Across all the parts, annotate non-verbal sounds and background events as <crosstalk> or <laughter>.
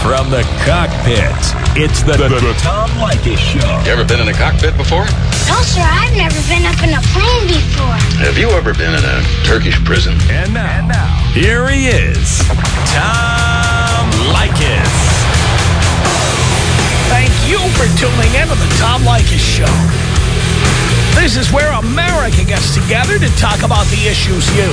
From the cockpit, it's the, the, the Tom Leykis Show. You ever been in a cockpit before? No, sir, I've never been up in a plane before. Have you ever been in a Turkish prison? And now, and now here he is, Tom Leykis. Thank you for tuning in to the Tom Leykis Show. This is where America gets together to talk about the issues you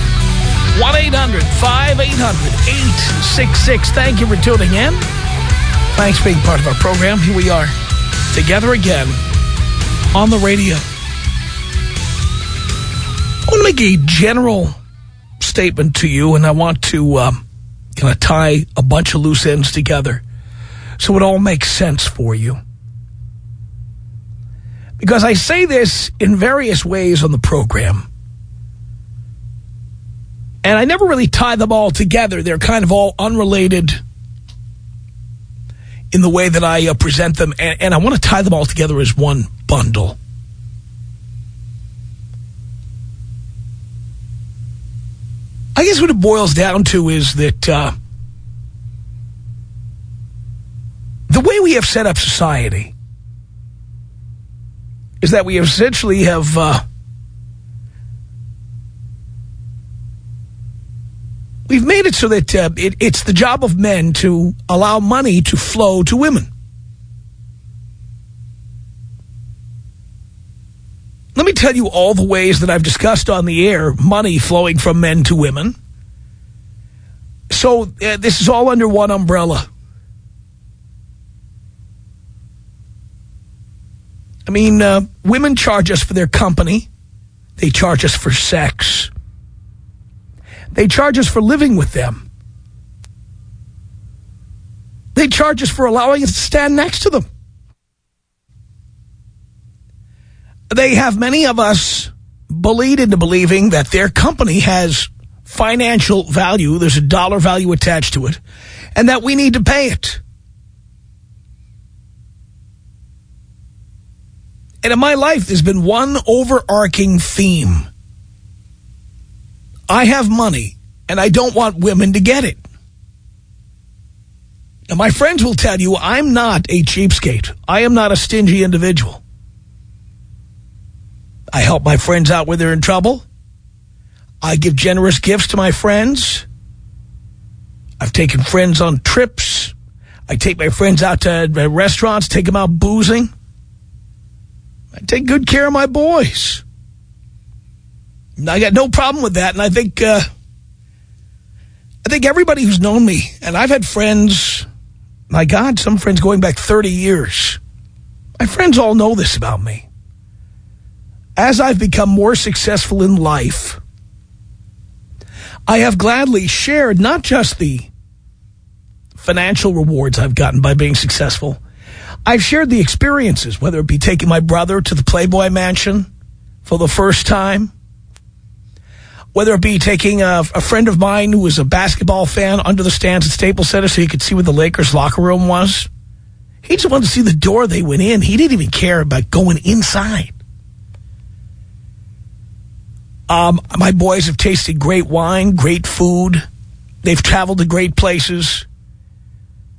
1-800-5800-866. Thank you for tuning in. Thanks for being part of our program. Here we are together again on the radio. I want to make a general statement to you, and I want to um, kind of tie a bunch of loose ends together so it all makes sense for you. Because I say this in various ways on the program. And I never really tie them all together. They're kind of all unrelated in the way that I uh, present them. And, and I want to tie them all together as one bundle. I guess what it boils down to is that uh, the way we have set up society is that we essentially have uh, we've made it so that uh, it, it's the job of men to allow money to flow to women. Let me tell you all the ways that I've discussed on the air money flowing from men to women. So uh, this is all under one umbrella. I mean, uh, women charge us for their company. They charge us for sex. They charge us for living with them. They charge us for allowing us to stand next to them. They have many of us bullied into believing that their company has financial value, there's a dollar value attached to it, and that we need to pay it. And in my life, there's been one overarching theme. I have money, and I don't want women to get it. Now, my friends will tell you I'm not a cheapskate. I am not a stingy individual. I help my friends out when they're in trouble. I give generous gifts to my friends. I've taken friends on trips. I take my friends out to uh, restaurants, take them out boozing. I take good care of my boys. I got no problem with that, and I think uh, I think everybody who's known me, and I've had friends, my God, some friends going back 30 years. My friends all know this about me. As I've become more successful in life, I have gladly shared not just the financial rewards I've gotten by being successful, I've shared the experiences, whether it be taking my brother to the Playboy Mansion for the first time, whether it be taking a, a, friend of mine who was a basketball fan under the stands at Staples Center so he could see where the Lakers locker room was. He just wanted to see the door they went in. He didn't even care about going inside. Um, my boys have tasted great wine, great food. They've traveled to great places,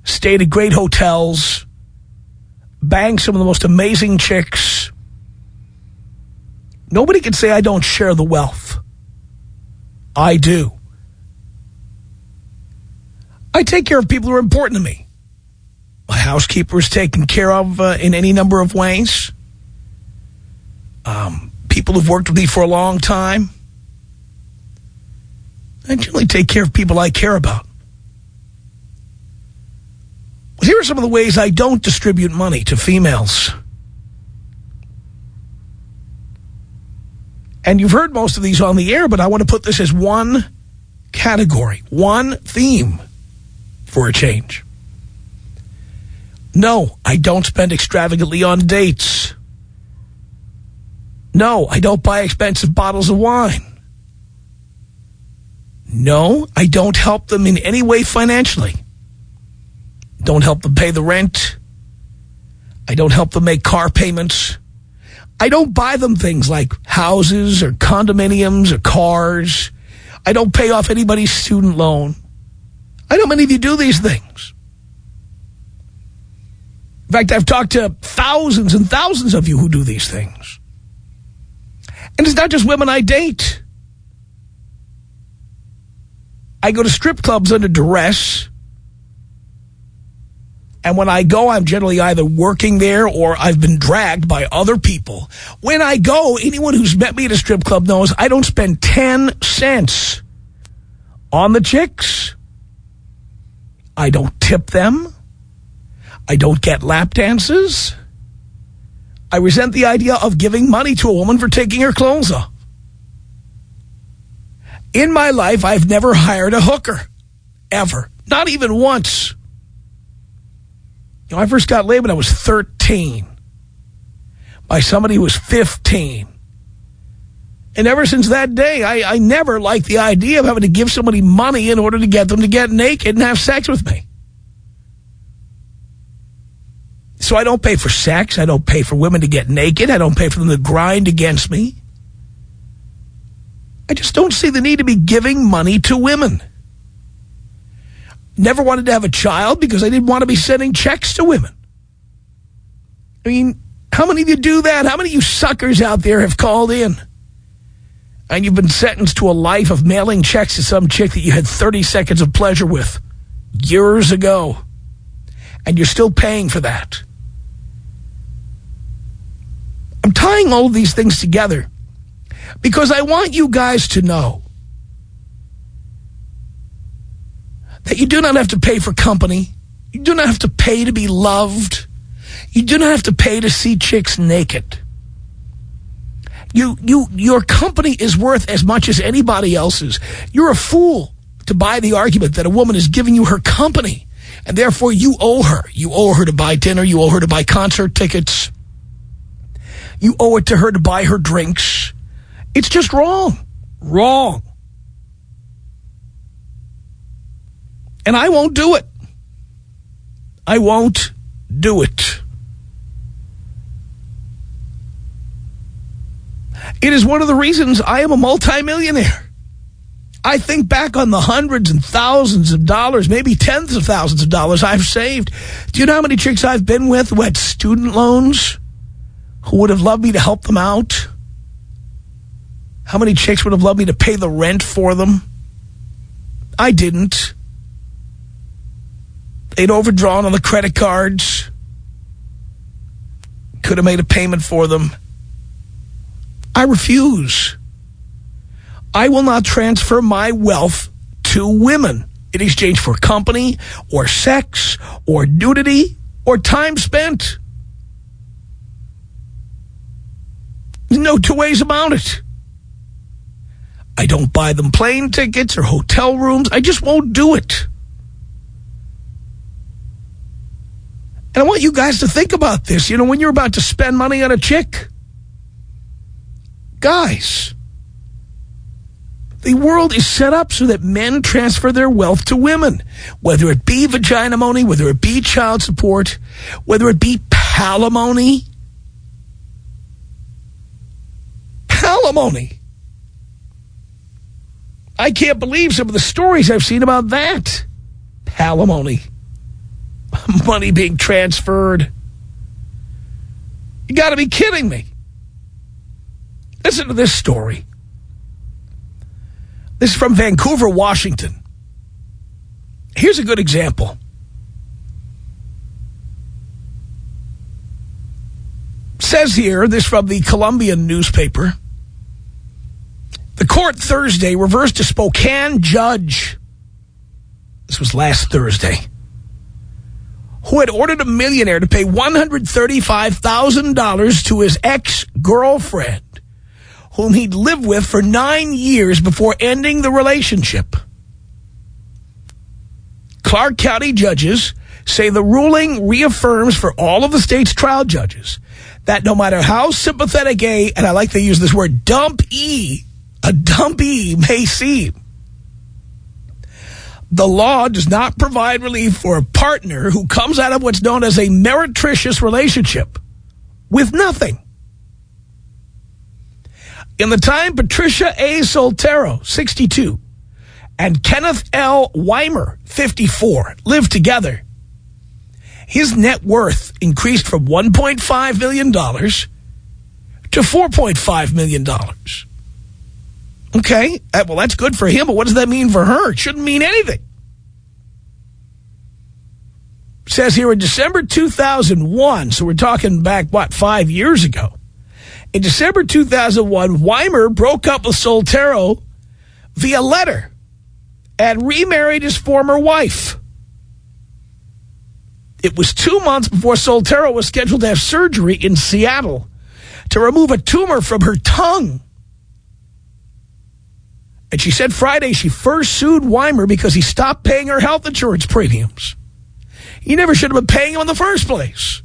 stayed at great hotels, banged some of the most amazing chicks. Nobody can say I don't share the wealth. I do. I take care of people who are important to me. My housekeeper is taken care of uh, in any number of ways. Um, people who've worked with me for a long time. I generally take care of people I care about. But here are some of the ways I don't distribute money to females. And you've heard most of these on the air, but I want to put this as one category, one theme for a change. No, I don't spend extravagantly on dates. No, I don't buy expensive bottles of wine. No, I don't help them in any way financially. Don't help them pay the rent. I don't help them make car payments. I don't buy them things like houses or condominiums or cars. I don't pay off anybody's student loan. I know many of you do these things. In fact, I've talked to thousands and thousands of you who do these things. And it's not just women I date. I go to strip clubs under duress. And when I go, I'm generally either working there or I've been dragged by other people. When I go, anyone who's met me at a strip club knows I don't spend 10 cents on the chicks. I don't tip them. I don't get lap dances. I resent the idea of giving money to a woman for taking her clothes off. In my life, I've never hired a hooker. Ever. Not even once. You know, I first got laid when I was 13 by somebody who was 15. And ever since that day, I, I never liked the idea of having to give somebody money in order to get them to get naked and have sex with me. So I don't pay for sex. I don't pay for women to get naked. I don't pay for them to grind against me. I just don't see the need to be giving money to women. Never wanted to have a child because I didn't want to be sending checks to women. I mean, how many of you do that? How many of you suckers out there have called in? And you've been sentenced to a life of mailing checks to some chick that you had 30 seconds of pleasure with years ago. And you're still paying for that. I'm tying all these things together because I want you guys to know that you do not have to pay for company. You do not have to pay to be loved. You do not have to pay to see chicks naked. You, you, your company is worth as much as anybody else's. You're a fool to buy the argument that a woman is giving you her company, and therefore you owe her. You owe her to buy dinner. You owe her to buy concert tickets. You owe it to her to buy her drinks. It's just wrong. Wrong. And I won't do it. I won't do it. It is one of the reasons I am a multimillionaire. I think back on the hundreds and thousands of dollars, maybe tens of thousands of dollars I've saved. Do you know how many chicks I've been with who had student loans, who would have loved me to help them out? How many chicks would have loved me to pay the rent for them? I didn't. They'd overdrawn on the credit cards. Could have made a payment for them. I refuse. I will not transfer my wealth to women in exchange for company or sex or nudity or time spent. There's no two ways about it. I don't buy them plane tickets or hotel rooms. I just won't do it. And I want you guys to think about this. You know, when you're about to spend money on a chick, guys, the world is set up so that men transfer their wealth to women, whether it be vagina money, whether it be child support, whether it be palimony. Palimony. I can't believe some of the stories I've seen about that. Palimony. <laughs> Money being transferred. You got to be kidding me. Listen to this story. This is from Vancouver, Washington. Here's a good example. Says here, this from the Columbian newspaper. The court Thursday reversed a Spokane judge. This was last Thursday. Who had ordered a millionaire to pay $135,000 to his ex-girlfriend whom he'd lived with for nine years before ending the relationship. Clark County judges say the ruling reaffirms for all of the state's trial judges that no matter how sympathetic a, and I like to use this word, dump E, a dump E may seem, the law does not provide relief for a partner who comes out of what's known as a meretricious relationship with nothing. In the time Patricia A. Soltero, 62, and Kenneth L. Wimer, 54, lived together, his net worth increased from $1.5 million to $4.5 million. Okay, uh, well, that's good for him, but what does that mean for her? It shouldn't mean anything. It says here in December 2001, so we're talking back, what, five years ago. In December 2001, Wimer broke up with Soltero via letter and remarried his former wife. It was two months before Soltero was scheduled to have surgery in Seattle to remove a tumor from her tongue. And she said Friday she first sued Wimer because he stopped paying her health insurance premiums. He never should have been paying them in the first place.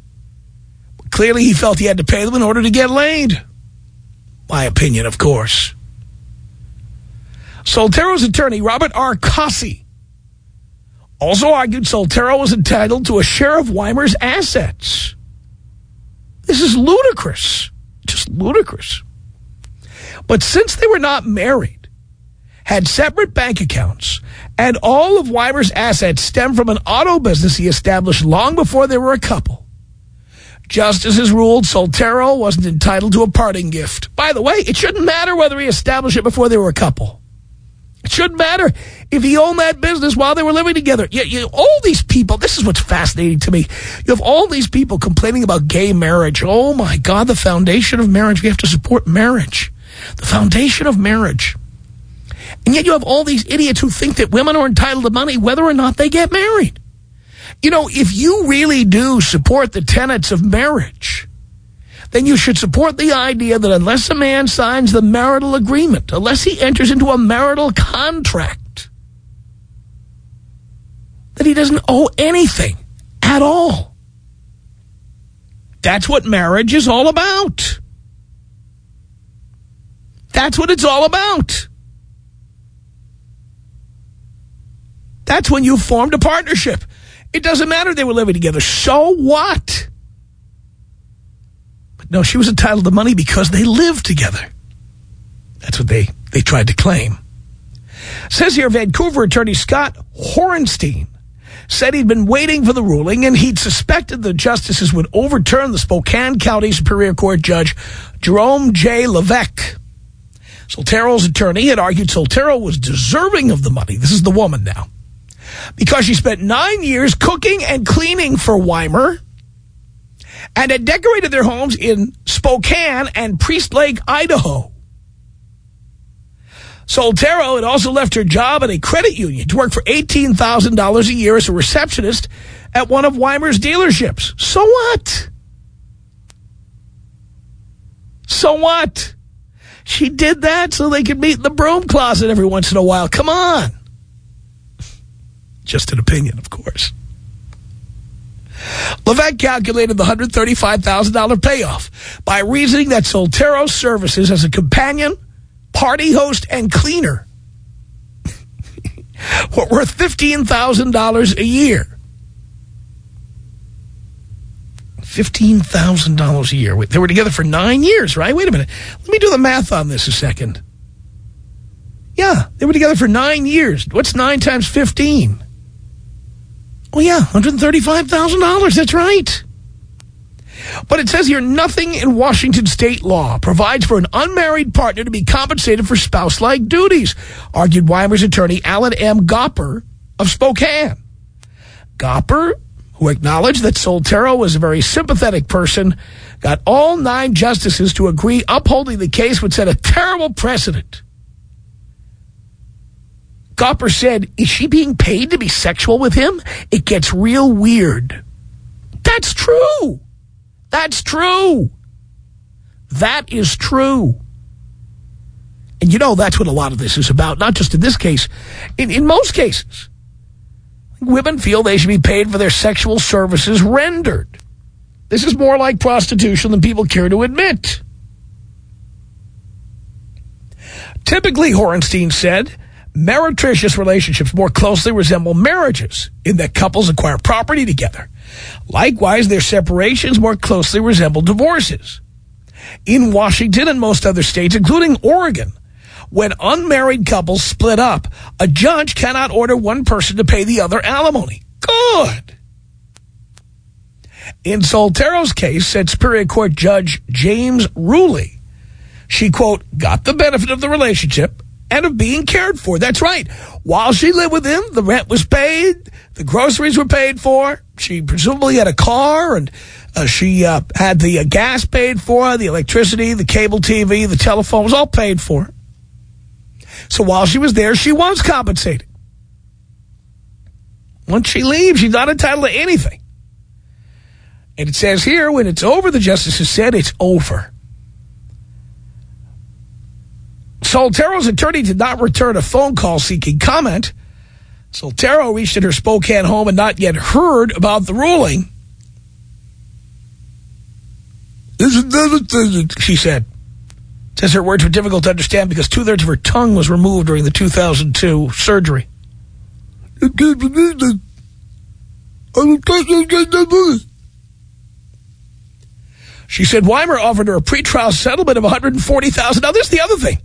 But clearly he felt he had to pay them in order to get laid. My opinion, of course. Soltero's attorney, Robert R. Cossey, also argued Soltero was entitled to a share of Wimer's assets. This is ludicrous. Just ludicrous. But since they were not married, had separate bank accounts, and all of Wimer's assets stem from an auto business he established long before they were a couple. Justices ruled Soltero wasn't entitled to a parting gift. By the way, it shouldn't matter whether he established it before they were a couple. It shouldn't matter if he owned that business while they were living together. You, you, all these people, this is what's fascinating to me. You have all these people complaining about gay marriage. Oh, my God, the foundation of marriage. We have to support marriage. The foundation of marriage. And yet you have all these idiots who think that women are entitled to money whether or not they get married. You know, if you really do support the tenets of marriage, then you should support the idea that unless a man signs the marital agreement, unless he enters into a marital contract, that he doesn't owe anything at all. That's what marriage is all about. That's what it's all about. That's when you formed a partnership. It doesn't matter they were living together. So what? But no, she was entitled to money because they lived together. That's what they, they tried to claim. Says here, Vancouver attorney Scott Horenstein said he'd been waiting for the ruling and he'd suspected the justices would overturn the Spokane County Superior Court Judge Jerome J. Leveque. Soltero's attorney had argued Soltero was deserving of the money. This is the woman now because she spent nine years cooking and cleaning for Wimer and had decorated their homes in Spokane and Priest Lake, Idaho. Soltero had also left her job at a credit union to work for $18,000 a year as a receptionist at one of Wimer's dealerships. So what? So what? She did that so they could meet in the broom closet every once in a while. Come on. Just an opinion, of course. Leveque calculated the $135,000 payoff by reasoning that Soltero's services as a companion, party host, and cleaner <laughs> were worth $15,000 a year. $15,000 a year. They were together for nine years, right? Wait a minute. Let me do the math on this a second. Yeah, they were together for nine years. What's nine times 15? Well, yeah, $135,000. That's right. But it says here, nothing in Washington state law provides for an unmarried partner to be compensated for spouse-like duties, argued Wimer's attorney Alan M. Gopper of Spokane. Gopper, who acknowledged that Soltero was a very sympathetic person, got all nine justices to agree upholding the case would set a terrible precedent. Gopper said, is she being paid to be sexual with him? It gets real weird. That's true. That's true. That is true. And you know that's what a lot of this is about, not just in this case. In, in most cases. Women feel they should be paid for their sexual services rendered. This is more like prostitution than people care to admit. Typically, Horenstein said, meretricious relationships more closely resemble marriages in that couples acquire property together. Likewise, their separations more closely resemble divorces. In Washington and most other states, including Oregon, when unmarried couples split up, a judge cannot order one person to pay the other alimony. Good. In Soltero's case, said Superior Court Judge James Ruley, she, quote, got the benefit of the relationship and of being cared for. That's right. While she lived with him, the rent was paid, the groceries were paid for. She presumably had a car, and uh, she uh, had the uh, gas paid for, the electricity, the cable TV, the telephone was all paid for. So while she was there, she was compensated. Once she leaves, she's not entitled to anything. And it says here, when it's over, the justices said it's over. Soltero's attorney did not return a phone call seeking comment. Soltero reached at her Spokane home and not yet heard about the ruling. She said. Says her words were difficult to understand because two-thirds of her tongue was removed during the 2002 surgery. She said Wimer offered her a pretrial settlement of $140,000. Now, this is the other thing.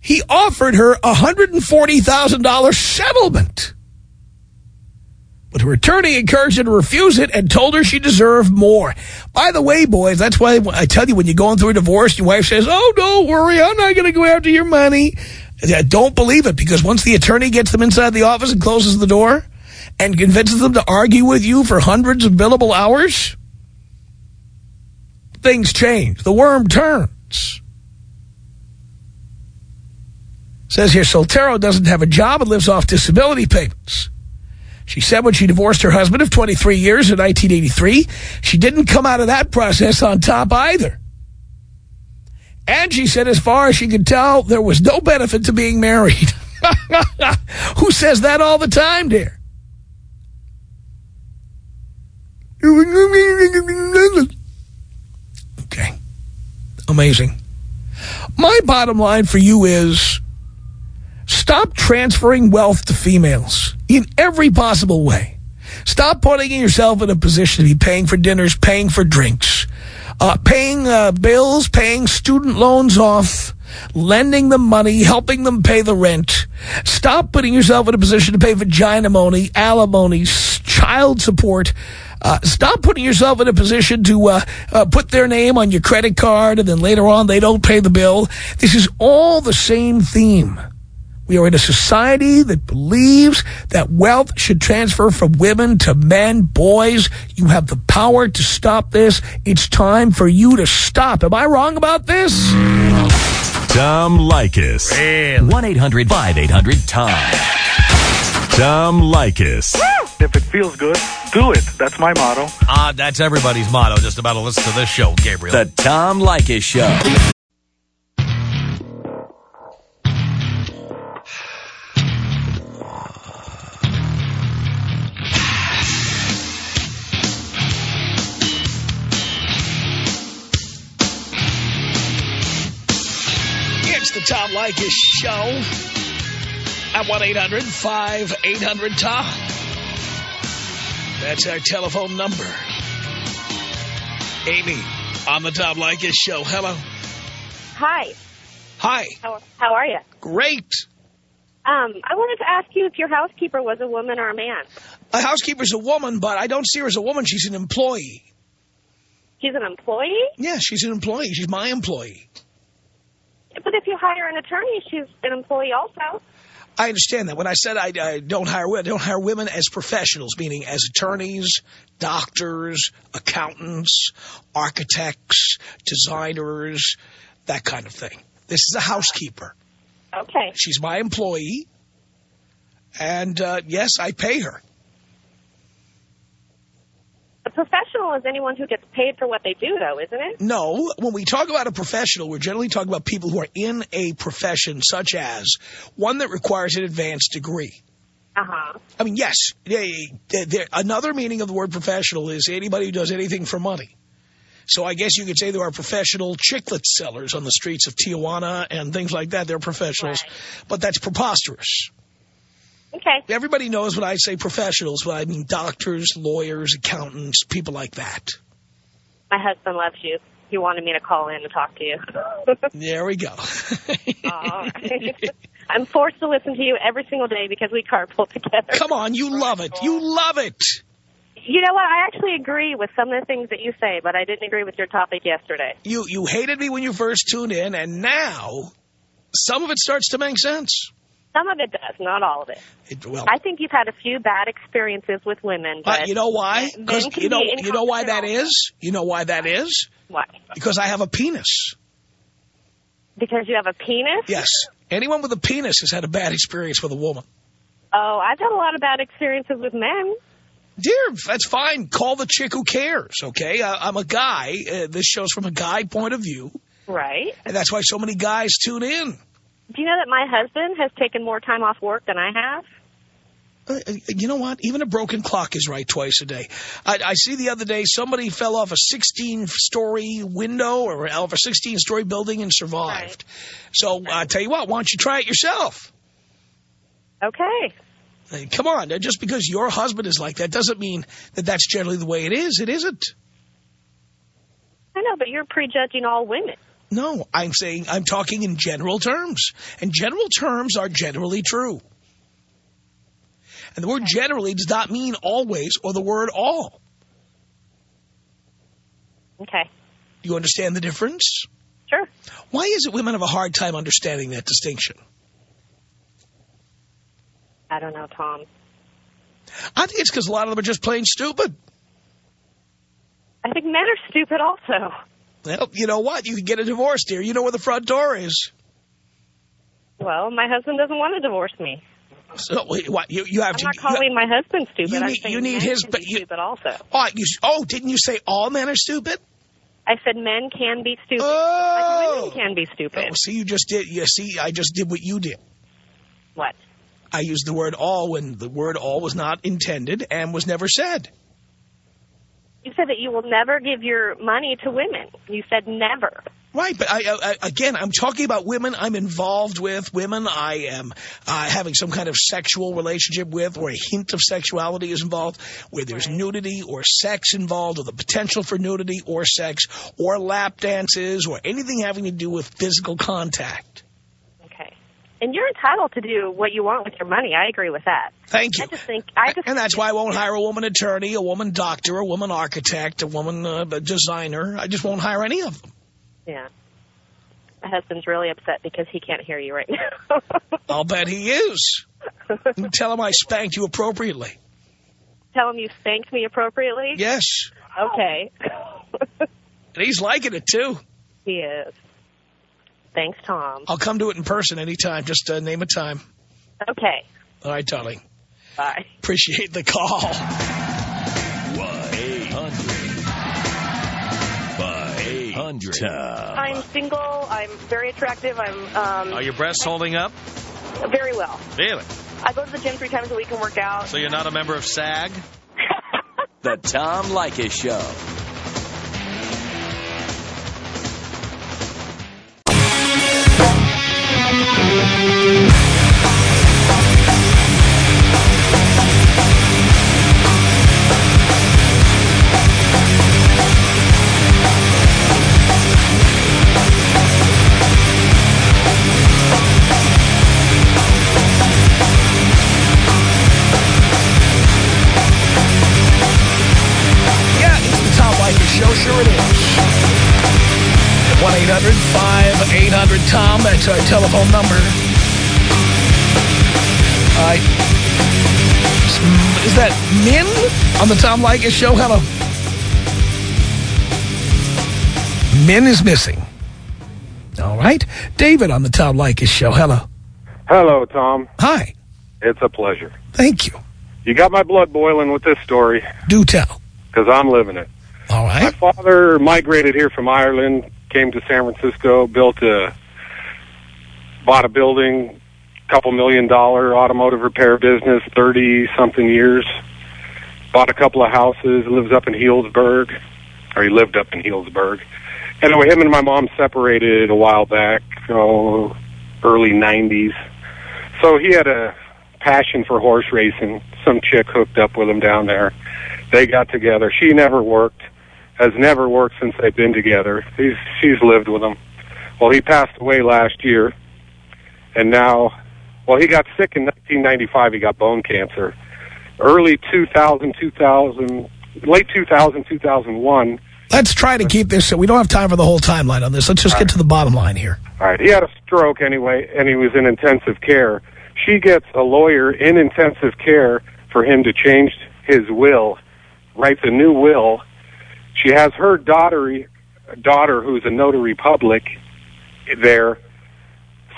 He offered her a $140,000 settlement. But her attorney encouraged her to refuse it and told her she deserved more. By the way, boys, that's why I tell you when you're going through a divorce, your wife says, oh, don't worry, I'm not going to go after your money. Don't believe it because once the attorney gets them inside the office and closes the door and convinces them to argue with you for hundreds of billable hours, things change. The worm turns. Says here, Soltero doesn't have a job and lives off disability payments. She said when she divorced her husband of 23 years in 1983, she didn't come out of that process on top either. And she said as far as she could tell, there was no benefit to being married. <laughs> Who says that all the time, dear? Okay. Amazing. My bottom line for you is stop transferring wealth to females in every possible way. Stop putting yourself in a position to be paying for dinners, paying for drinks, uh, paying uh, bills, paying student loans off, lending them money, helping them pay the rent. Stop putting yourself in a position to pay vagina money, alimony, child support. Uh, stop putting yourself in a position to uh, uh, put their name on your credit card and then later on they don't pay the bill. This is all the same theme. We are in a society that believes that wealth should transfer from women to men, boys. You have the power to stop this. It's time for you to stop. Am I wrong about this? Tom Leykis. 1-800-5800-TOM. Tom Leykis. If it feels good, do it. That's my motto. Uh, that's everybody's motto just about to listen to this show, Gabriel. The Tom Leykis Show. Tom Leykis Show at 1-800-5800-TOM. That's our telephone number. Amy on the Tom Leykis Show. Hello. Hi. Hi. How, how are you? Great. Um, I wanted to ask you if your housekeeper was a woman or a man. A housekeeper's a woman, but I don't see her as a woman. She's an employee. She's an employee? Yeah, she's an employee. She's my employee. But if you hire an attorney, she's an employee also. I understand that. When I said I, I don't hire women, I don't hire women as professionals, meaning as attorneys, doctors, accountants, architects, designers, that kind of thing. This is a housekeeper. Okay. She's my employee. And, uh, yes, I pay her. A professional is anyone who gets paid for what they do, though, isn't it? No, when we talk about a professional, we're generally talking about people who are in a profession such as one that requires an advanced degree. Uh-huh. I mean, yes, they, they, they- another meaning of the word professional is anybody who does anything for money. So I guess you could say there are professional chiclet sellers on the streets of Tijuana and things like that. They're professionals. Right. But that's preposterous. Okay. Everybody knows when I say professionals, but I mean doctors, lawyers, accountants, people like that. My husband loves you. He wanted me to call in and talk to you. <laughs> There we go. I'm forced to listen to you every single day because we carpool together. Come on, you love it. You love it. You know what? I actually agree with some of the things that you say, but I didn't agree with your topic yesterday. You you hated me when you first tuned in, and now some of it starts to make sense. Some of it does, not all of it. It, well, I think you've had a few bad experiences with women. But but you know why? Because you know you know why that is. You know why that is? Why? Because I have a penis. Because you have a penis? Yes, anyone with a penis has had a bad experience with a woman. Oh, I've had a lot of bad experiences with men. Dear, that's fine. Call the chick who cares. Okay, I, I'm a guy. Uh, this show's from a guy point of view, Right. and that's why so many guys tune in. Do you know that my husband has taken more time off work than I have? Uh, You know what? Even a broken clock is right twice a day. I, I see the other day somebody fell off a 16-story window or off a 16-story building and survived. So I tell you what, why don't you try it yourself? Okay. Hey, Come on, just because your husband is like that doesn't mean that that's generally the way it is. It isn't. I know, but you're prejudging all women. No, I'm saying I'm talking in general terms. And general terms are generally true. And the word generally does not mean always or the word all. Okay. Do you understand the difference? Sure. Why is it women have a hard time understanding that distinction? I don't know, Tom. I think it's because a lot of them are just plain stupid. I think men are stupid also. Well, you know what? You can get a divorce, dear. You know where the front door is. Well, my husband doesn't want to divorce me. So what? You you have I'm to. not you- calling my husband stupid. you I'm need- saying you need his- but you- stupid also. oh, you, oh, didn't you say all men are stupid? I said men can be stupid. Oh. Like women can be stupid. Oh, see, you just did. You see, I just did what you did. What? I used the word all when the word all was not intended and was never said. You said that you will never give your money to women. You said never. Right, but I, I, again, I'm talking about women I'm involved with, women I am uh, having some kind of sexual relationship with, or a hint of sexuality is involved, where there's nudity or sex involved, or the potential for nudity or sex, or lap dances, or anything having to do with physical contact. And you're entitled to do what you want with your money. I agree with that. Thank you. I just think I just and that's why I won't hire a woman attorney, a woman doctor, a woman architect, a woman uh, designer. I just won't hire any of them. Yeah. My husband's really upset because he can't hear you right now. <laughs> I'll bet he is. Tell him I spanked you appropriately. Tell him you spanked me appropriately. Yes. Okay. <laughs> And he's liking it, too. he is. Thanks, Tom. I'll come to it in person anytime. Just uh, name a time. Okay. All right, darling. Bye. Appreciate the call. 1-800-5800-TOM. I'm single. I'm very attractive. I'm um, Are your breasts holding up? very well. Really? I go to the gym three times a week and work out. So you're not a member of SAG? <laughs> The Tom Leykis Show. On the Tom Leykis Show? Hello. Min is missing. All right. David on the Tom Leykis Show. Hello. Hello, Tom. Hi. It's a pleasure. Thank you. You got my blood boiling with this story Do tell. because I'm living it. All right. My father migrated here from Ireland, came to San Francisco, built a, bought a building, couple million dollar automotive repair business, 30 something years. Bought a couple of houses, lives up in Healdsburg, or he lived up in Healdsburg. Anyway, him and my mom separated a while back, oh, early 90s. So he had a passion for horse racing. Some chick hooked up with him down there. They got together. She never worked, has never worked since they've been together. He's, she's lived with him. Well, he passed away last year, and now, well, he got sick in 1995. He got bone cancer. Early 2000, 2000, late 2000, 2001. Let's try to keep this. We don't have time for the whole timeline on this. Let's just get to the bottom line here. All right, he had a stroke anyway, and he was in intensive care. She gets a lawyer in intensive care for him to change his will, writes a new will. She has her daughter, daughter who's a notary public, there,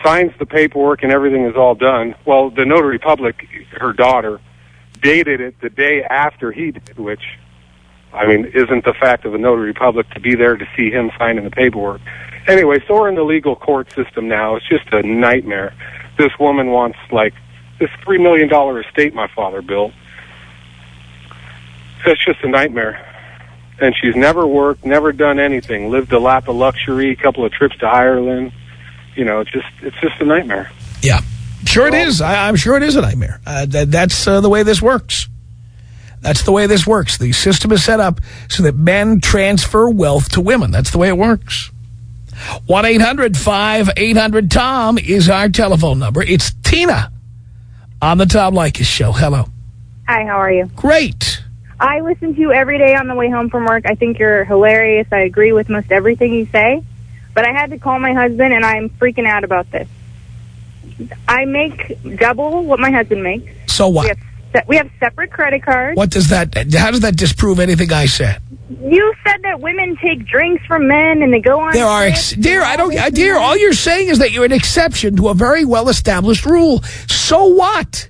signs the paperwork, and everything is all done. Well, the notary public, her daughter, dated it the day after he did, which, I mean, isn't the fact of a notary public to be there to see him signing the paperwork. Anyway, so we're in the legal court system now. It's just a nightmare. This woman wants, like, this $3 million estate my father built. It's just a nightmare. And she's never worked, never done anything, lived a lap of luxury, couple of trips to Ireland. You know, it's just, it's just a nightmare. Yeah. Sure it is. I, I'm sure it is a nightmare. Uh, that, that's uh, the way this works. That's the way this works. The system is set up so that men transfer wealth to women. That's the way it works. 1-800-5800-TOM is our telephone number. It's Tina on the Tom Leykis Show. Hello. Hi, how are you? Great. I listen to you every day on the way home from work. I think you're hilarious. I agree with most everything you say. But I had to call my husband, and I'm freaking out about this. I make double what my husband makes. So what? We have, se- we have separate credit cards. What does that, how does that disprove anything I said? You said that women take drinks from men and they go on. There are, dear, I don't, uh, dear, all you're saying is that you're an exception to a very well-established rule. So what?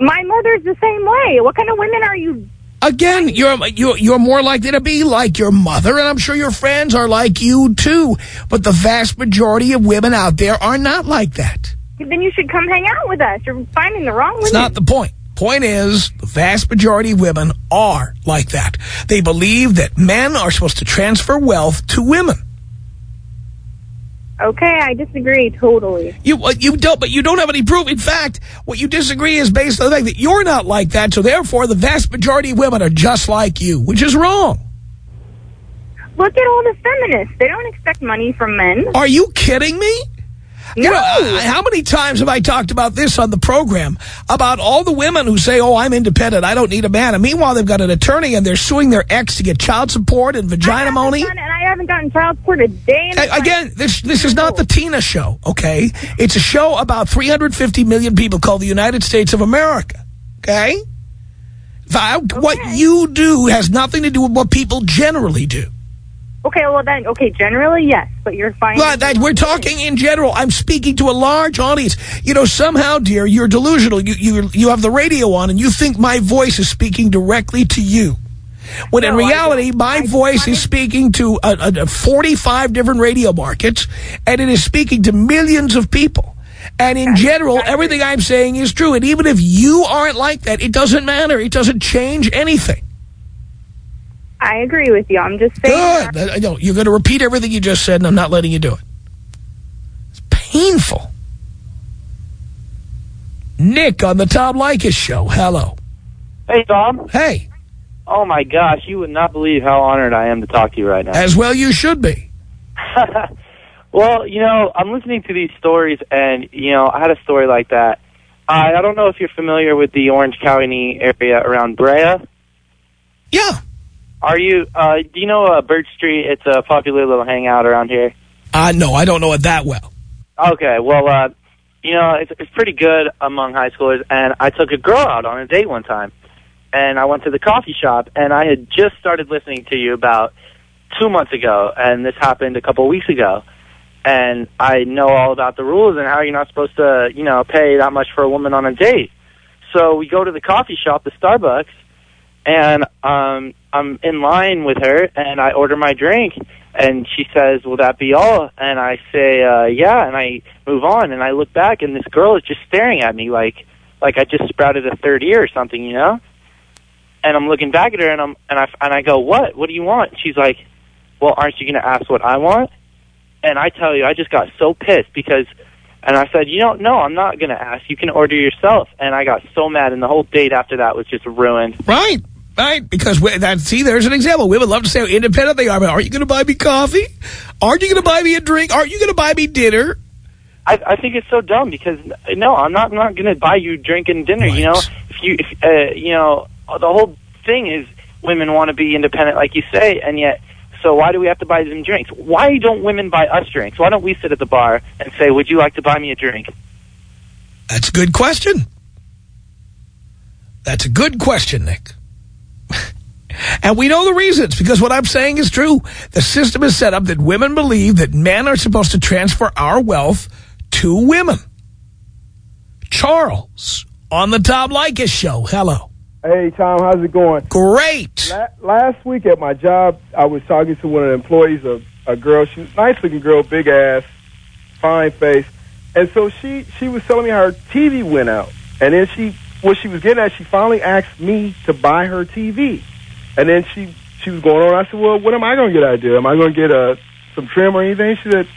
My mother's the same way. What kind of women are you? Again, you're, you're, you're more likely to be like your mother, and I'm sure your friends are like you, too. But the vast majority of women out there are not like that. Then you should come hang out with us. You're finding the wrong women. It's not the point. Point is, the vast majority of women are like that. They believe that men are supposed to transfer wealth to women. Okay, I disagree totally. You uh, you don't, but you don't have any proof. In fact, what you disagree is based on the fact that you're not like that. So therefore, the vast majority of women are just like you, which is wrong. Look at all the feminists. They don't expect money from men. Are you kidding me? You No. know, uh, how many times have I talked about this on the program, about all the women who say, oh, I'm independent, I don't need a man. And meanwhile, they've got an attorney and they're suing their ex to get child support and vagina money. and haven't gotten child support a day in A- Again, this this is not the Tina show, okay? It's a show about 350 million people called the United States of America, okay? I- What you do has nothing to do with what people generally do. Okay, well then, okay, generally yes, but you're fine. But that, we're talking in general. I'm speaking to a large audience. You know, somehow, dear, you're delusional. You, you, you have the radio on and you think my voice is speaking directly to you. When in No, I reality, my I voice wanted- is speaking to a, a, a 45 different radio markets, and it is speaking to millions of people. And in general, everything I'm saying is true. And even if you aren't like that, it doesn't matter. It doesn't change anything. I agree with you. I'm just saying. Good. I know. You're going to repeat everything you just said, and I'm not letting you do it. It's painful. Nick on the Tom Leykis show. Hello. Hey, Tom. Hey. Oh, my gosh. You would not believe how honored I am to talk to you right now. As well you should be. <laughs> well, you know, I'm listening to these stories, and, you know, I had a story like that. I, I don't know if you're familiar with the Orange County area around Brea. Yeah. Are you, uh, do you know uh, Birch Street? It's a popular little hangout around here. Uh, no, I don't know it that well. Okay, well, uh, you know, it's, it's pretty good among high schoolers, and I took a girl out on a date one time, and I went to the coffee shop, and I had just started listening to you about two months ago, and this happened a couple of weeks ago, and I know all about the rules and how you're not supposed to, you know, pay that much for a woman on a date. So we go to the coffee shop, the Starbucks, and um, I'm in line with her, and I order my drink, and she says, "Will that be all?" And I say, uh, "Yeah," and I move on, and I look back, and this girl is just staring at me like like I just sprouted a third ear or something, you know. And I'm looking back at her, and I'm and I and I go, "What? What do you want?" She's like, "Well, aren't you going to ask what I want?" And I tell you, I just got so pissed because, and I said, "You don't know, I'm not going to ask. You can order yourself." And I got so mad, and the whole date after that was just ruined. Right. Right, because we, that, see, there's an example. Women love to say how independent they are, but aren't you going to buy me coffee? Aren't you going to buy me a drink? Aren't you going to buy me dinner? I, I think it's so dumb because no, I'm not. I'm not going to buy you drink and dinner. You know, if you, if, uh, you know, Uh, the whole thing is women want to be independent, like you say, and yet, so why do we have to buy them drinks? Why don't women buy us drinks? Why don't we sit at the bar and say, "Would you like to buy me a drink?" That's a good question. That's a good question, Nick. <laughs> and we know the reasons, because what I'm saying is true. The system is set up that women believe that men are supposed to transfer our wealth to women. Charles, on the Tom Leykis show. Hello. Hey, Tom, how's it going? Great. La- last week at my job, I was talking to one of the employees, a, a girl, she nice looking girl, big ass, fine face. And so she, she was telling me how her TV went out. And then she, what she was getting at, she finally asked me to buy her TV. And then she, she was going on. I said, well, what am I going to get out of it? Am I going to get a, some trim or anything? She said,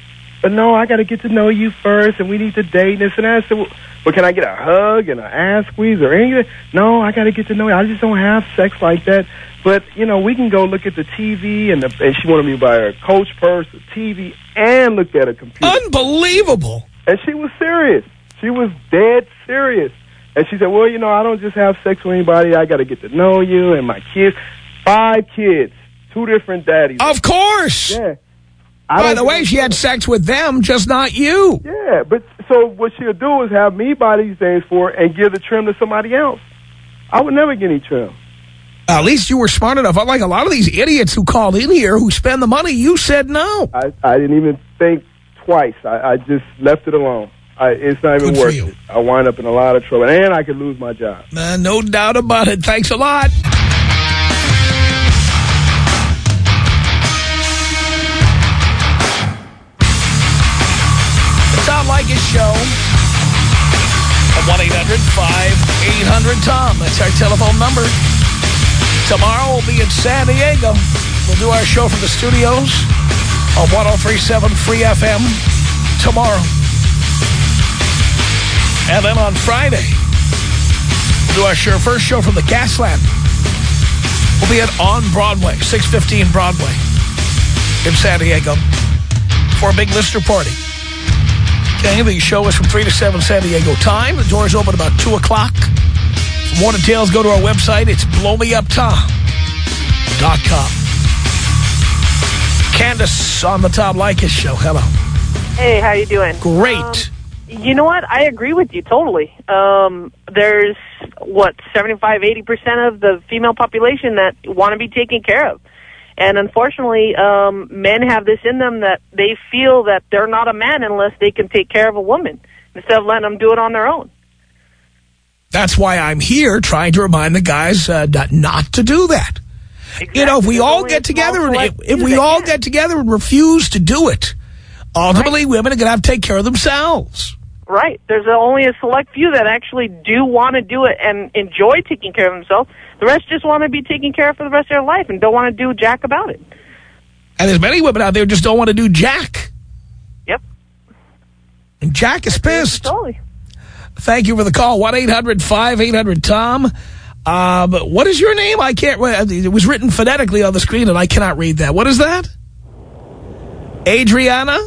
but no, I got to get to know you first, and we need to date and this and that. I said, well, but can I get a hug and an ass squeeze or anything? No, I got to get to know you. I just don't have sex like that. But you know, we can go look at the TV, and the, and she wanted me to buy her a Coach purse, a TV, and look at a computer. Unbelievable. And she was serious. She was dead serious. And she said, "Well, you know, I don't just have sex with anybody. I got to get to know you and my kids. Five kids, two different daddies. Of course. Yeah. By the way, she had sex with them, just not you. Yeah, but so what she'll do is have me buy these things for her and give the trim to somebody else. I would never get any trim. At least you were smart enough. Unlike a lot of these idiots who called in here who spend the money, you said no. I, I didn't even think twice. I, I just left it alone. I, it's not even Good worth it. I wind up in a lot of trouble, and I could lose my job. Uh, no doubt about it. Thanks a lot. The Tom Leykis Show. At 1-800-5800-TOM. That's our telephone number. Tomorrow we'll be in San Diego. We'll do our show from the studios on 1037 Free FM tomorrow. And then on Friday, we'll do our show, first show from the Gaslamp. We'll be at On Broadway, 615 Broadway in San Diego for a big listener party. Okay, the show is from 3 to 7 San Diego time. The doors open about 2 o'clock. For more details, go to our website. It's blowmeuptom.com. Candace on the Tom Leykis show. Hello. Hey, how you doing? Great. Um, you know what? I agree with you totally. Um, there's what 75, 80 percent of the female population that want to be taken care of, and unfortunately, um, men have this in them that they feel that they're not a man unless they can take care of a woman instead of letting them do it on their own. That's why I'm here trying to remind the guys uh, not- to do that. You know, if we all get together and if, if we all get together and refuse to do it, ultimately women are going to have to take care of themselves. Right. There's only a select few that actually do want to do it and enjoy taking care of themselves. The rest just want to be taken care of for the rest of their life and don't want to do jack about it. And there's many women out there who just don't want to do jack. Yep. And Jack is pissed. Totally. Thank you for the call. 1-800-5800-TOM. Um, what is your name? I can't read. It was written phonetically on the screen, and I cannot read that. What is that? Adriana?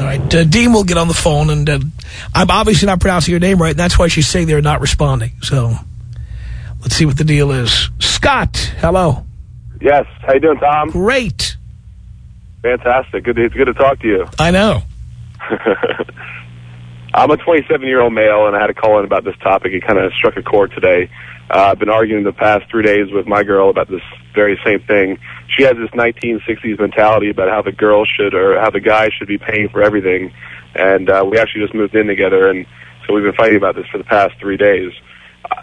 All right, uh, Dean will get on the phone, and uh, I'm obviously not pronouncing your name right, and that's why she's saying they're not responding. So let's see what the deal is. Scott, hello. Yes. How you doing, Tom? Great. Fantastic. Good. To, it's good to talk to you. I know. <laughs> I'm a 27 year old male, and I had to call in about this topic. It kind of struck a chord today. Uh, I've been arguing the past three days with my girl about this very same thing. She has this 1960s mentality about how the girl should or how the guy should be paying for everything. And uh, we actually just moved in together, and so we've been fighting about this for the past three days.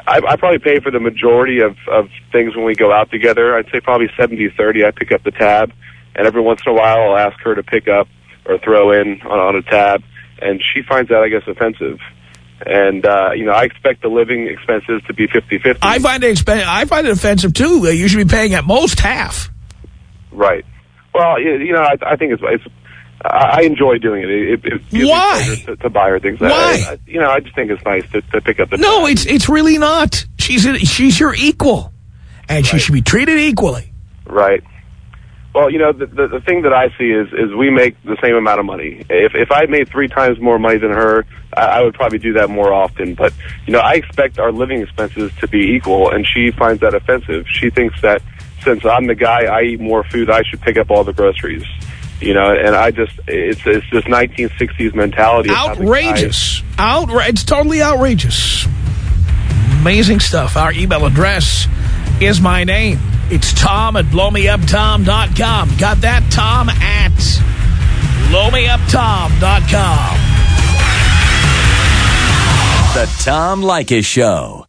I, I probably pay for the majority of, of things when we go out together. I'd say probably seventy thirty. I pick up the tab, and every once in a while I'll ask her to pick up or throw in on, on a tab, and she finds that, I guess, offensive. And, uh, you know, I expect the living expenses to be fifty fifty. I find it I find it offensive, too. Uh, You should be paying at most half. Right. Well, you, know, I, I think it's, it's I I enjoy doing it. It, it gives Why? to, to buy her things. Why? I, you know, I just think it's nice to, to pick up the No, it's it's really not. She's a, she's your equal, and she should be treated equally. Right. Well, you know, the, the the thing that I see is is we make the same amount of money. If if I made three times more money than her, I, I would probably do that more often. But you know, I expect our living expenses to be equal, and she finds that offensive. She thinks that since I'm the guy, I eat more food, I should pick up all the groceries. You know, and I just it's it's this 1960s mentality. of how the guy- Outrageous. Outra- It's totally outrageous. Amazing stuff. Our email address is my name. It's Tom at blowmeuptom.com. Got that? Tom at blowmeuptom.com. The Tom Leykis Show.